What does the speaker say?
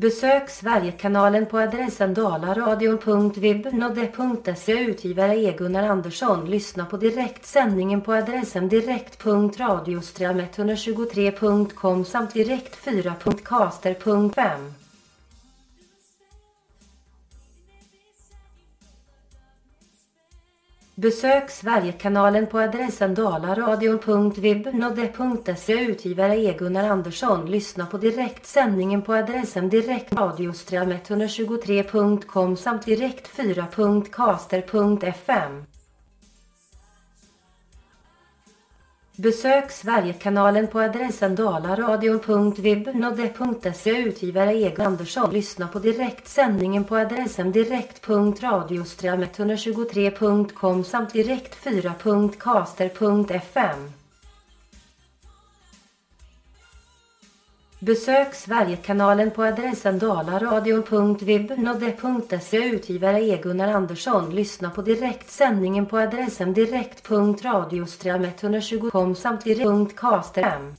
Besök Sverigekanalen på adressen dalaradion.vibnode.se Utgivare är Gunnar Andersson. Lyssna på direktsändningen på adressen direkt.radiostream123.com samt direkt4.caster.5. Besök Sverigekanalen på adressen dalaradion.webnode.se Utgivare är Gunnar Andersson. Lyssna på direktsändningen på adressen direktradiostream123.com samt direkt4.caster.fm. Besök Sverigekanalen på adressen dalaradion.vibnode.se Utgivare Egon Andersson. Lyssna på direktsändningen på adressen direkt.radioström123.com samt direkt4.caster.fm. Besök Sverigekanalen på adressen dalaradion.vibnode.se Utgivare är Gunnar Andersson. Lyssna på direktsändningen på adressen direkt.radiostream120.com samt direkt.caster.fm.